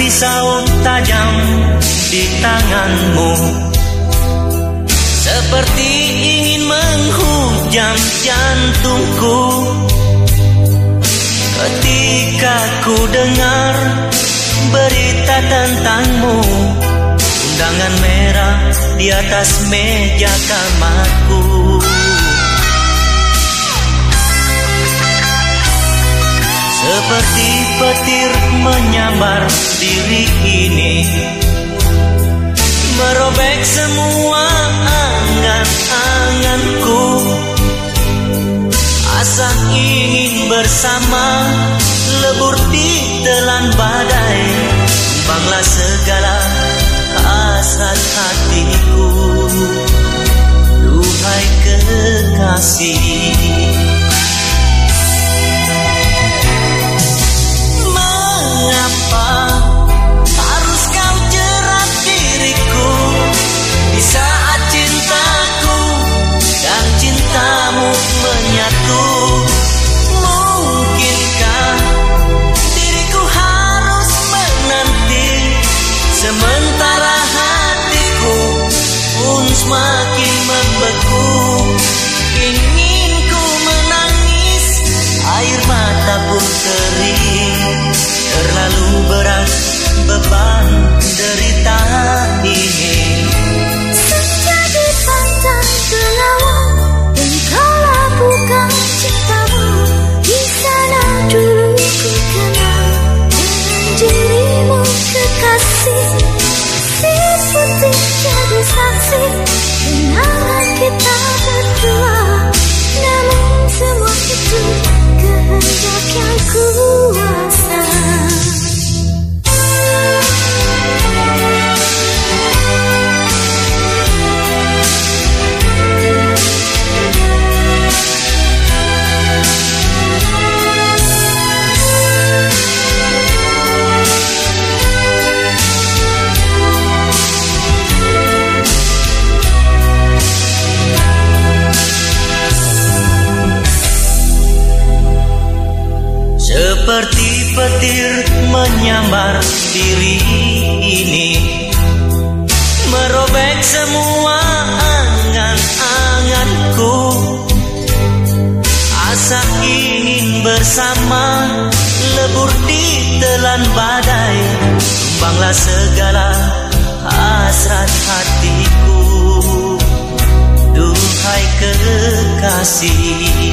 pisau tajam di tanganmu. Seperti ingin menghujam jantungku. Ketika ku dengar berita tentangmu Undangan merah di atas meja kamarku Seperti petir menyambar diri ini. Merobek semua angan-anganku. Asa ingin bersama lebur di telan badai. Banglah segala hasrat hatiku. Duhai kekasih Seperti petir menyambar diri ini. Merobek semua angan-anganku. Asa ingin bersama lebur di telan badai. Tumbanglah segala hasrat hatiku. Duhai kekasih